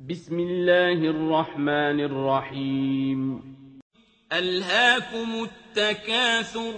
بسم الله الرحمن الرحيم. ألهاكم التكاثر.